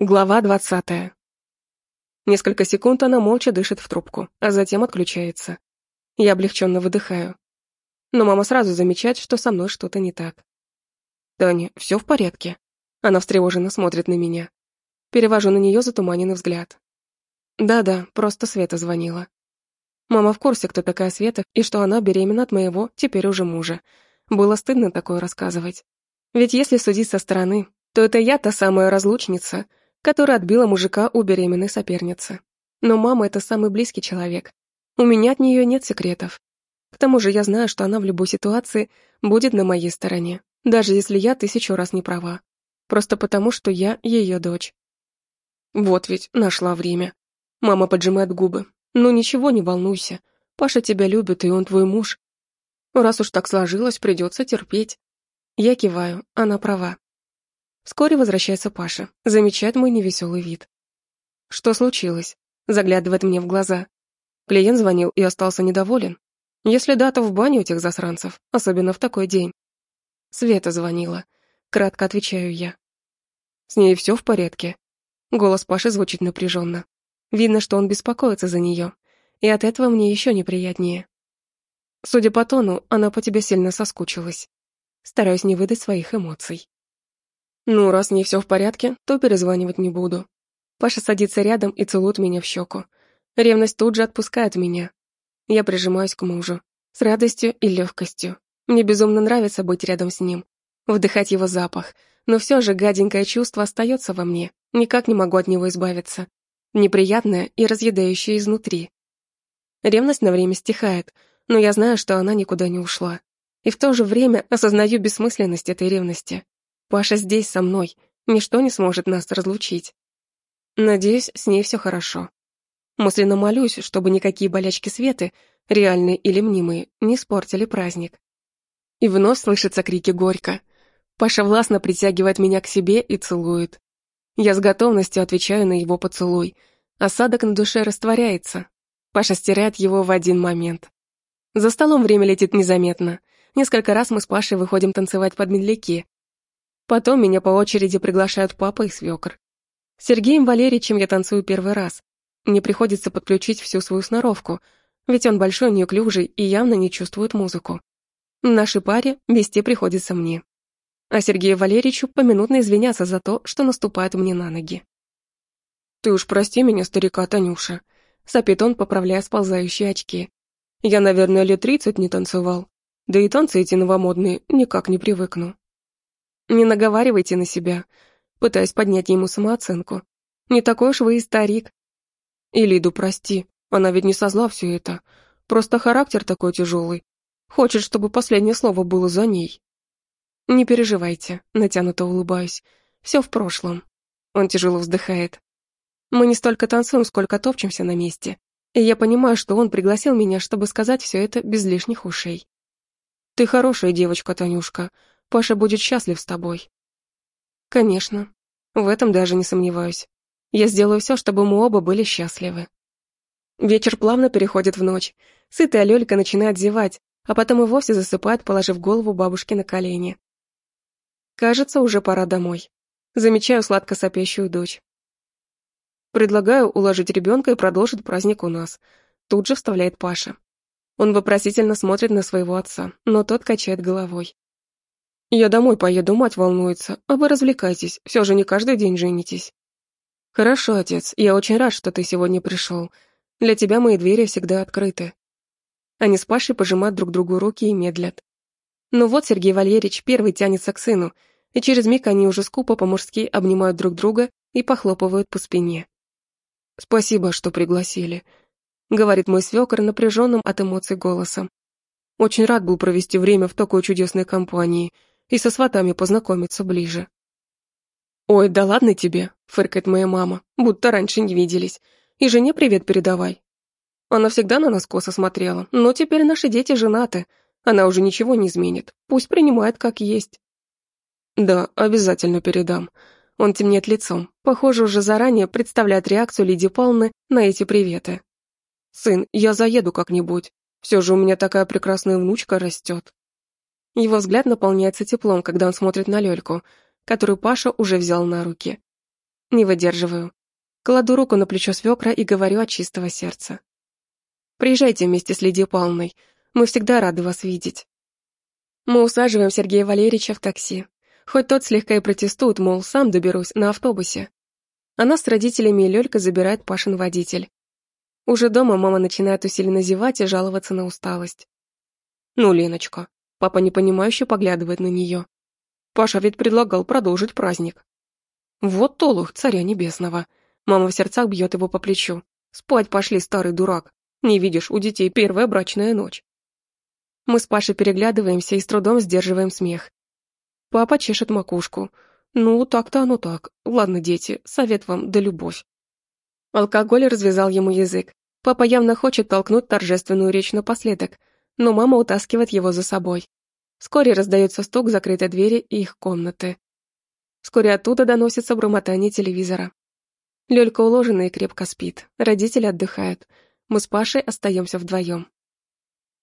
Глава двадцатая. Несколько секунд она молча дышит в трубку, а затем отключается. Я облегченно выдыхаю. Но мама сразу замечает, что со мной что-то не так. «Таня, все в порядке?» Она встревоженно смотрит на меня. Перевожу на нее затуманенный взгляд. Да-да, просто Света звонила. Мама в курсе, кто такая Света, и что она беременна от моего, теперь уже мужа. Было стыдно такое рассказывать. Ведь если судить со стороны, то это я та самая разлучница, которая отбила мужика у беременной соперницы. Но мама — это самый близкий человек. У меня от нее нет секретов. К тому же я знаю, что она в любой ситуации будет на моей стороне, даже если я тысячу раз не права. Просто потому, что я ее дочь. Вот ведь нашла время. Мама поджимает губы. Ну ничего, не волнуйся. Паша тебя любит, и он твой муж. Раз уж так сложилось, придется терпеть. Я киваю, она права. Вскоре возвращается Паша, замечает мой невеселый вид. Что случилось? Заглядывает мне в глаза. Клиент звонил и остался недоволен. Если да, то в баню этих засранцев, особенно в такой день. Света звонила. Кратко отвечаю я. С ней все в порядке. Голос Паши звучит напряженно. Видно, что он беспокоится за нее. И от этого мне еще неприятнее. Судя по тону, она по тебе сильно соскучилась. Стараюсь не выдать своих эмоций. Ну, раз не все в порядке, то перезванивать не буду. Паша садится рядом и целует меня в щеку. Ревность тут же отпускает меня. Я прижимаюсь к мужу. С радостью и легкостью. Мне безумно нравится быть рядом с ним. Вдыхать его запах. Но все же гаденькое чувство остается во мне. Никак не могу от него избавиться. Неприятное и разъедающее изнутри. Ревность на время стихает, но я знаю, что она никуда не ушла. И в то же время осознаю бессмысленность этой ревности. Паша здесь со мной, ничто не сможет нас разлучить. Надеюсь, с ней все хорошо. Мысленно молюсь, чтобы никакие болячки Светы, реальные или мнимые, не испортили праздник. И вновь слышатся крики горько. Паша властно притягивает меня к себе и целует. Я с готовностью отвечаю на его поцелуй. Осадок на душе растворяется. Паша стирает его в один момент. За столом время летит незаметно. Несколько раз мы с Пашей выходим танцевать под медляки, Потом меня по очереди приглашают папа и свекр. С Сергеем Валерьевичем я танцую первый раз. Мне приходится подключить всю свою сноровку, ведь он большой, неуклюжий и явно не чувствует музыку. Нашей паре вести приходится мне. А Сергею Валерьевичу поминутно извиняться за то, что наступает мне на ноги. «Ты уж прости меня, старика Танюша», — сопит он, поправляя сползающие очки. «Я, наверное, лет тридцать не танцевал. Да и танцы эти новомодные никак не привыкну». Не наговаривайте на себя, пытаясь поднять ему самооценку. Не такой уж вы и старик. И Лиду прости, она ведь не со зла все это. Просто характер такой тяжелый. Хочет, чтобы последнее слово было за ней. Не переживайте, натянуто улыбаюсь. Все в прошлом. Он тяжело вздыхает. Мы не столько танцуем, сколько топчемся на месте. И я понимаю, что он пригласил меня, чтобы сказать все это без лишних ушей. Ты хорошая девочка, Танюшка. Паша будет счастлив с тобой. Конечно. В этом даже не сомневаюсь. Я сделаю все, чтобы мы оба были счастливы. Вечер плавно переходит в ночь. Сытая Лёлька начинает зевать, а потом и вовсе засыпает, положив голову бабушке на колени. Кажется, уже пора домой. Замечаю сладко сопящую дочь. Предлагаю уложить ребенка и продолжить праздник у нас. Тут же вставляет Паша. Он вопросительно смотрит на своего отца, но тот качает головой. Я домой поеду, мать волнуется, а вы развлекайтесь, все же не каждый день женитесь. Хорошо, отец, я очень рад, что ты сегодня пришел. Для тебя мои двери всегда открыты. Они с Пашей пожимают друг другу руки и медлят. Ну вот Сергей Валерьевич первый тянется к сыну, и через миг они уже скупо по-мужски обнимают друг друга и похлопывают по спине. «Спасибо, что пригласили», — говорит мой свекор напряженным от эмоций голосом. «Очень рад был провести время в такой чудесной компании и со сватами познакомиться ближе. «Ой, да ладно тебе», — фыркает моя мама, будто раньше не виделись. «И жене привет передавай». Она всегда на нас косо смотрела, но теперь наши дети женаты. Она уже ничего не изменит, пусть принимает как есть. Да, обязательно передам. Он темнеет лицом, похоже, уже заранее представляет реакцию Лидии Павловны на эти приветы. «Сын, я заеду как-нибудь. Все же у меня такая прекрасная внучка растет». Его взгляд наполняется теплом, когда он смотрит на Лёльку, которую Паша уже взял на руки. Не выдерживаю. Кладу руку на плечо свекра и говорю от чистого сердца. Приезжайте вместе с Лидией Павловной. Мы всегда рады вас видеть. Мы усаживаем Сергея Валерьевича в такси. Хоть тот слегка и протестует, мол, сам доберусь на автобусе. Она с родителями и Лёлька забирает Пашин водитель. Уже дома мама начинает усиленно зевать и жаловаться на усталость. Ну, Леночка. Папа непонимающе поглядывает на нее. Паша ведь предлагал продолжить праздник. Вот толух царя небесного. Мама в сердцах бьет его по плечу. Спать пошли, старый дурак. Не видишь, у детей первая брачная ночь. Мы с Пашей переглядываемся и с трудом сдерживаем смех. Папа чешет макушку. Ну, так-то оно так. Ладно, дети, совет вам да любовь. Алкоголь развязал ему язык. Папа явно хочет толкнуть торжественную речь напоследок, но мама утаскивает его за собой. Вскоре раздается стук закрытой двери и их комнаты. Вскоре оттуда доносится бормотание телевизора. Лёлька уложена и крепко спит, родители отдыхают, мы с Пашей остаемся вдвоем.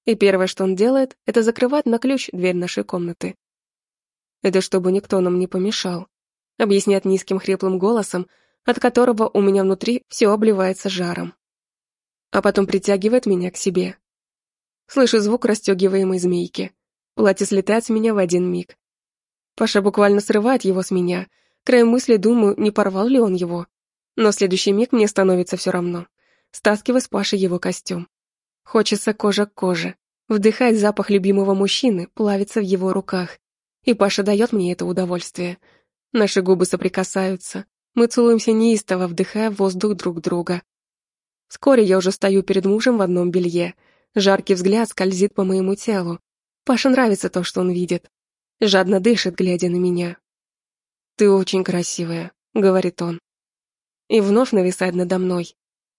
И первое, что он делает, это закрывать на ключ дверь нашей комнаты. Это чтобы никто нам не помешал, объясняет низким хриплым голосом, от которого у меня внутри все обливается жаром. А потом притягивает меня к себе. Слышу звук расстегиваемой змейки. Платье слетает с меня в один миг. Паша буквально срывает его с меня. Краем мысли думаю, не порвал ли он его. Но в следующий миг мне становится все равно стаскивая с Паши его костюм. Хочется кожа к коже, вдыхать запах любимого мужчины, плавиться в его руках. И Паша дает мне это удовольствие. Наши губы соприкасаются, мы целуемся неистово, вдыхая воздух друг друга. Вскоре я уже стою перед мужем в одном белье. Жаркий взгляд скользит по моему телу. Паше нравится то, что он видит. Жадно дышит, глядя на меня. «Ты очень красивая», — говорит он. И вновь нависает надо мной.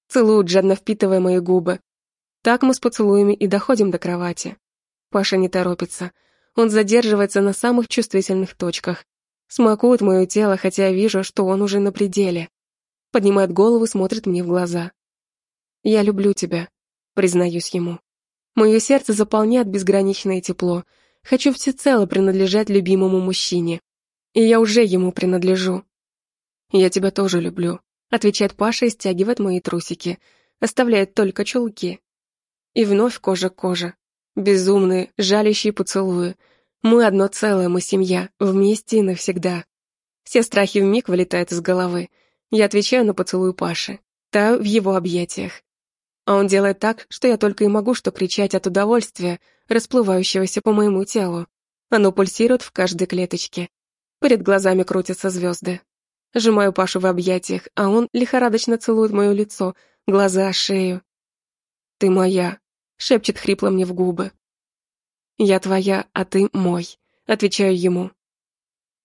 Целует, жадно впитывая мои губы. Так мы с поцелуями и доходим до кровати. Паша не торопится. Он задерживается на самых чувствительных точках. Смакует мое тело, хотя я вижу, что он уже на пределе. Поднимает голову, смотрит мне в глаза. «Я люблю тебя», — признаюсь ему. Мое сердце заполняет безграничное тепло. Хочу всецело принадлежать любимому мужчине. И я уже ему принадлежу. «Я тебя тоже люблю», Отвечает Паша и стягивает мои трусики. Оставляет только чулки. И вновь кожа к коже. Безумные, жалящие поцелуи. Мы одно целое, мы семья, вместе и навсегда. Все страхи вмиг вылетают из головы. Я отвечаю на поцелуй Паши. Таю в его объятиях. А он делает так, что я только и могу что кричать от удовольствия, расплывающегося по моему телу. Оно пульсирует в каждой клеточке. Перед глазами крутятся звезды. Сжимаю Пашу в объятиях, а он лихорадочно целует мое лицо, глаза, шею. «Ты моя», — шепчет хрипло мне в губы. «Я твоя, а ты мой», — отвечаю ему.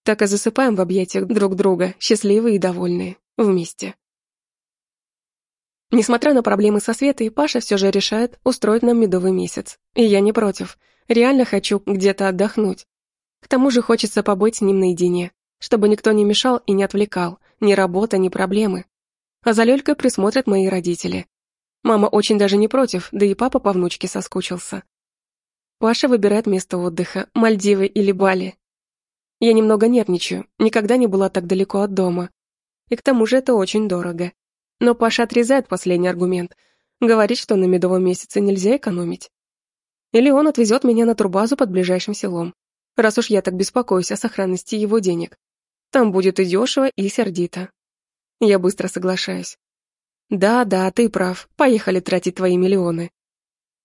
Так и засыпаем в объятиях друг друга, счастливые и довольные, вместе. Несмотря на проблемы со Светой, Паша все же решает устроить нам медовый месяц. И я не против. Реально хочу где-то отдохнуть. К тому же хочется побыть с ним наедине чтобы никто не мешал и не отвлекал, ни работа, ни проблемы. А за Лёлькой присмотрят мои родители. Мама очень даже не против, да и папа по внучке соскучился. Паша выбирает место отдыха, Мальдивы или Бали. Я немного нервничаю, никогда не была так далеко от дома. И к тому же это очень дорого. Но Паша отрезает последний аргумент. Говорит, что на медовом месяце нельзя экономить. Или он отвезет меня на турбазу под ближайшим селом, раз уж я так беспокоюсь о сохранности его денег. Там будет и дешево, и сердито. Я быстро соглашаюсь. Да, да, ты прав, поехали тратить твои миллионы.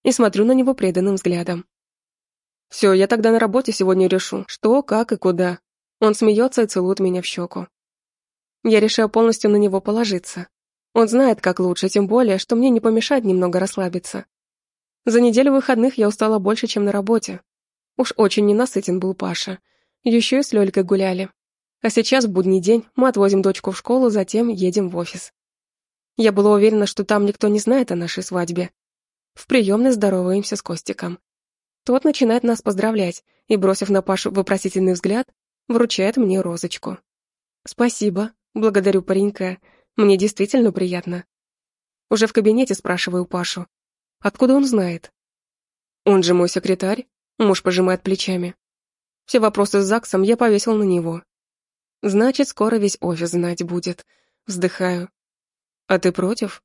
И смотрю на него преданным взглядом. Все, я тогда на работе сегодня решу, что, как и куда. Он смеется и целует меня в щеку. Я решаю полностью на него положиться. Он знает, как лучше, тем более, что мне не помешает немного расслабиться. За неделю выходных я устала больше, чем на работе. Уж очень ненасытен был Паша. Еще и с Лёлькой гуляли. А сейчас, будний день, мы отвозим дочку в школу, затем едем в офис. Я была уверена, что там никто не знает о нашей свадьбе. В приемной здороваемся с Костиком. Тот начинает нас поздравлять и, бросив на Пашу вопросительный взгляд, вручает мне розочку. «Спасибо, благодарю паренька, мне действительно приятно». Уже в кабинете спрашиваю Пашу, откуда он знает. «Он же мой секретарь», муж пожимает плечами. Все вопросы с ЗАГСом я повесил на него. Значит, скоро весь офис знать будет. Вздыхаю. А ты против?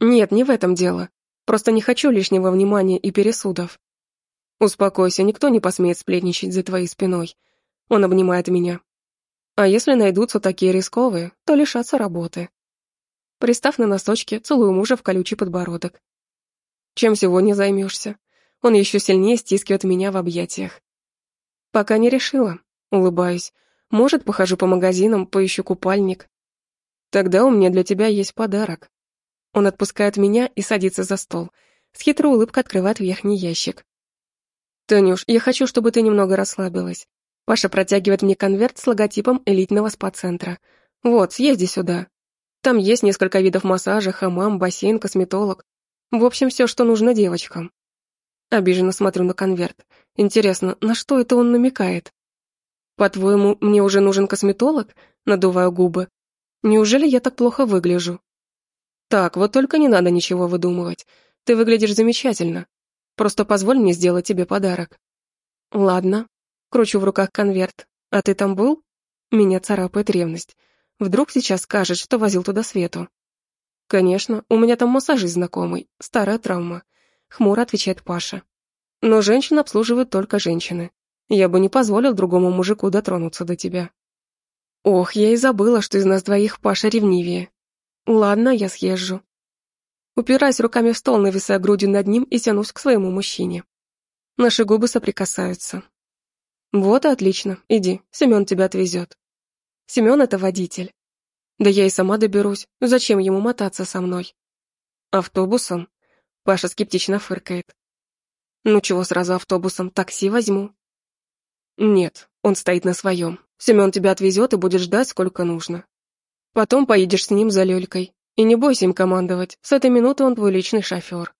Нет, не в этом дело. Просто не хочу лишнего внимания и пересудов. Успокойся, никто не посмеет сплетничать за твоей спиной. Он обнимает меня. А если найдутся такие рисковые, то лишатся работы. Пристав на носочки, целую мужа в колючий подбородок. Чем сегодня займешься? Он еще сильнее стискивает меня в объятиях. Пока не решила. Улыбаюсь. Может, похожу по магазинам, поищу купальник. Тогда у меня для тебя есть подарок. Он отпускает меня и садится за стол. С хитрой улыбкой открывает верхний ящик. «Танюш, я хочу, чтобы ты немного расслабилась. Паша протягивает мне конверт с логотипом элитного спа-центра. Вот, съезди сюда. Там есть несколько видов массажа, хамам, бассейн, косметолог. В общем, все, что нужно девочкам. Обиженно смотрю на конверт. Интересно, на что это он намекает? По-твоему, мне уже нужен косметолог? Надуваю губы. Неужели я так плохо выгляжу? Так, вот только не надо ничего выдумывать. Ты выглядишь замечательно. Просто позволь мне сделать тебе подарок. Ладно. Кручу в руках конверт. А ты там был? Меня царапает ревность. Вдруг сейчас скажет, что возил туда Свету. Конечно, у меня там массажист знакомый. Старая травма. Хмуро отвечает Паша. Но женщин обслуживают только женщины. Я бы не позволил другому мужику дотронуться до тебя. Ох, я и забыла, что из нас двоих Паша ревнивее. Ладно, я съезжу. Упираясь руками в стол, нависая грудью над ним и тянусь к своему мужчине. Наши губы соприкасаются. Вот и отлично, иди, Семен тебя отвезет. Семен это водитель. Да я и сама доберусь, зачем ему мотаться со мной? Автобусом? Паша скептично фыркает. Ну чего сразу автобусом, такси возьму. Нет, он стоит на своем. Семен тебя отвезет и будет ждать, сколько нужно. Потом поедешь с ним за Лёлькой. И не бойся им командовать, с этой минуты он твой личный шофер.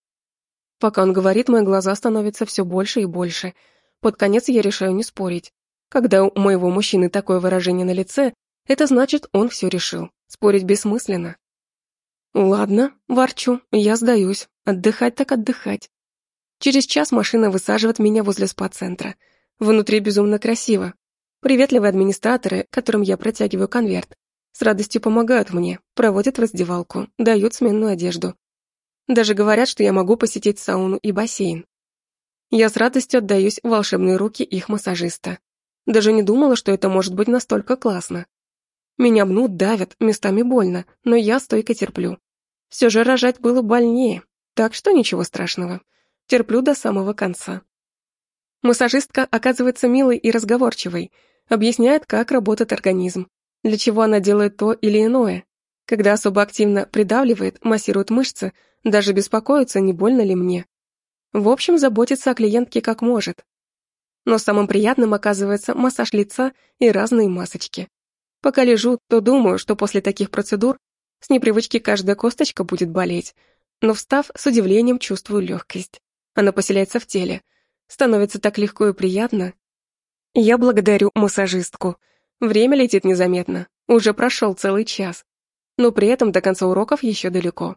Пока он говорит, мои глаза становятся все больше и больше. Под конец я решаю не спорить. Когда у моего мужчины такое выражение на лице, это значит, он все решил. Спорить бессмысленно. Ладно, ворчу, я сдаюсь. Отдыхать так отдыхать. Через час машина высаживает меня возле спа-центра. Внутри безумно красиво. Приветливые администраторы, которым я протягиваю конверт, с радостью помогают мне, проводят в раздевалку, дают сменную одежду. Даже говорят, что я могу посетить сауну и бассейн. Я с радостью отдаюсь волшебные руки их массажиста. Даже не думала, что это может быть настолько классно. Меня бнут, давят, местами больно, но я стойко терплю. Все же рожать было больнее, так что ничего страшного. Терплю до самого конца. Массажистка оказывается милой и разговорчивой, объясняет, как работает организм, для чего она делает то или иное. Когда особо активно придавливает, массирует мышцы, даже беспокоится, не больно ли мне. В общем, заботится о клиентке как может. Но самым приятным оказывается массаж лица и разные масочки. Пока лежу, то думаю, что после таких процедур с непривычки каждая косточка будет болеть. Но встав, с удивлением чувствую легкость. Она поселяется в теле. Становится так легко и приятно. Я благодарю массажистку. Время летит незаметно. Уже прошел целый час. Но при этом до конца уроков еще далеко.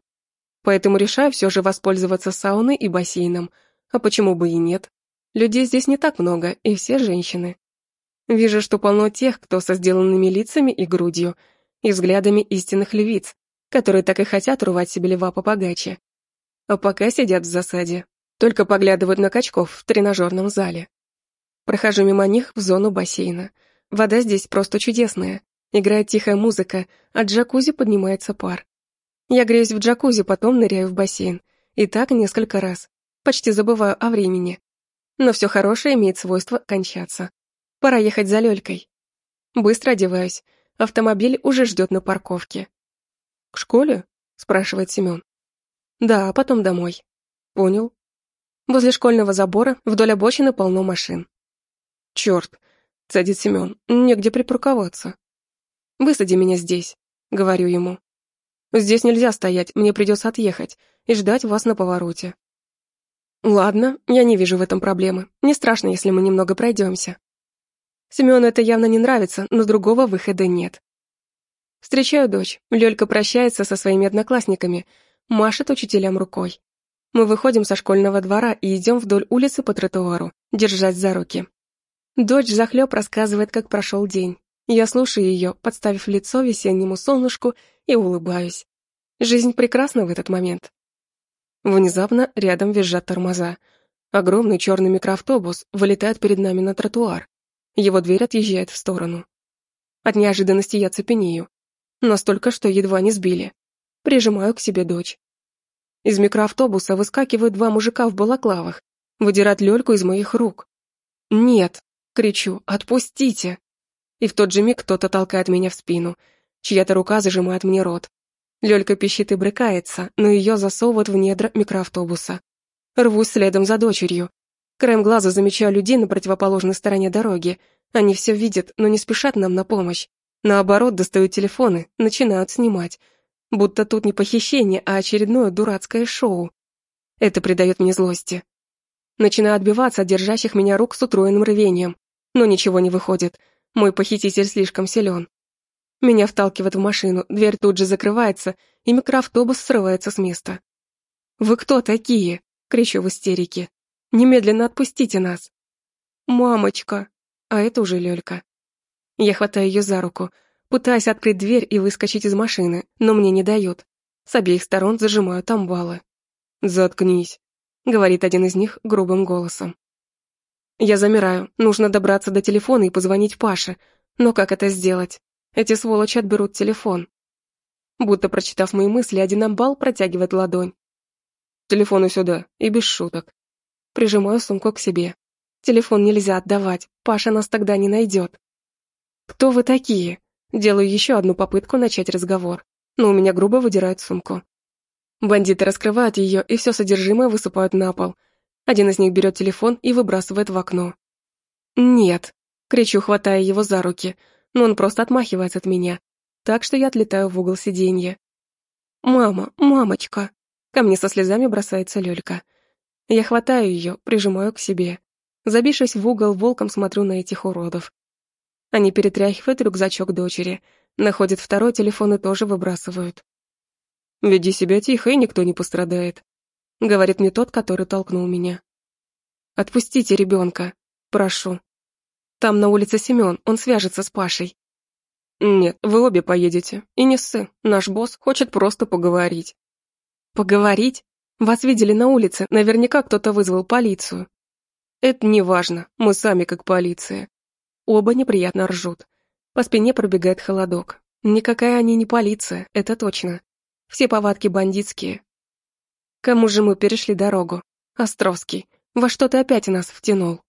Поэтому решаю все же воспользоваться сауной и бассейном. А почему бы и нет? Людей здесь не так много, и все женщины. Вижу, что полно тех, кто со сделанными лицами и грудью, и взглядами истинных львиц, которые так и хотят рвать себе льва побогаче. А пока сидят в засаде, только поглядывают на качков в тренажерном зале. Прохожу мимо них в зону бассейна – Вода здесь просто чудесная. Играет тихая музыка, от джакузи поднимается пар. Я греюсь в джакузи, потом ныряю в бассейн. И так несколько раз. Почти забываю о времени. Но все хорошее имеет свойство кончаться. Пора ехать за Лёлькой. Быстро одеваюсь. Автомобиль уже ждет на парковке. «К школе?» – спрашивает Семен. «Да, а потом домой». «Понял». Возле школьного забора вдоль обочины полно машин. Черт, Цедит Семен. Негде припарковаться. Высади меня здесь, говорю ему. Здесь нельзя стоять, мне придется отъехать и ждать вас на повороте. Ладно, я не вижу в этом проблемы. Не страшно, если мы немного пройдемся. Семену это явно не нравится, но другого выхода нет. Встречаю дочь. Лёлька прощается со своими одноклассниками, машет учителям рукой. Мы выходим со школьного двора и идем вдоль улицы по тротуару, держась за руки. Дочь захлеб рассказывает, как прошел день. Я слушаю ее, подставив лицо весеннему солнышку и улыбаюсь. Жизнь прекрасна в этот момент. Внезапно рядом визжат тормоза. Огромный черный микроавтобус вылетает перед нами на тротуар. Его дверь отъезжает в сторону. От неожиданности я цепенею. Настолько, что едва не сбили. Прижимаю к себе дочь. Из микроавтобуса выскакивают два мужика в балаклавах, выдирают лёльку из моих рук. «Нет!» — кричу. «Отпустите!» и в тот же миг кто-то толкает меня в спину. Чья-то рука зажимает мне рот. Лёлька пищит и брыкается, но ее засовывают в недра микроавтобуса. Рвусь следом за дочерью. Краем глаза замечаю людей на противоположной стороне дороги. Они все видят, но не спешат нам на помощь. Наоборот, достают телефоны, начинают снимать. Будто тут не похищение, а очередное дурацкое шоу. Это придает мне злости. Начинаю отбиваться от держащих меня рук с утроенным рвением. Но ничего не выходит. Мой похититель слишком силен. Меня вталкивают в машину, дверь тут же закрывается, и микроавтобус срывается с места. «Вы кто такие?» — кричу в истерике. «Немедленно отпустите нас!» «Мамочка!» А это уже Лёлька. Я хватаю ее за руку, пытаясь открыть дверь и выскочить из машины, но мне не дают. С обеих сторон зажимают амбалы. «Заткнись», — говорит один из них грубым голосом. Я замираю, нужно добраться до телефона и позвонить Паше. Но как это сделать? Эти сволочи отберут телефон. Будто прочитав мои мысли, один амбал протягивает ладонь. Телефону сюда, и без шуток. Прижимаю сумку к себе. Телефон нельзя отдавать, Паша нас тогда не найдет. Кто вы такие? Делаю еще одну попытку начать разговор, но у меня грубо выдирают сумку. Бандиты раскрывают ее и все содержимое высыпают на пол, один из них берет телефон и выбрасывает в окно. «Нет!» — кричу, хватая его за руки, но он просто отмахивается от меня, так что я отлетаю в угол сиденья. «Мама, мамочка!» Ко мне со слезами бросается Лёлька. Я хватаю ее, прижимаю к себе. Забившись в угол, волком смотрю на этих уродов. Они перетряхивают рюкзачок дочери, находят второй телефон и тоже выбрасывают. «Веди себя тихо, и никто не пострадает», — говорит мне тот, который толкнул меня. «Отпустите ребенка, прошу. Там на улице Семен, он свяжется с Пашей». «Нет, вы обе поедете. И не ссы, наш босс хочет просто поговорить». «Поговорить? Вас видели на улице, наверняка кто-то вызвал полицию». «Это не важно, мы сами как полиция». Оба неприятно ржут. По спине пробегает холодок. Никакая они не полиция, это точно. Все повадки бандитские, Кому же мы перешли дорогу? Островский, во что ты опять нас втянул?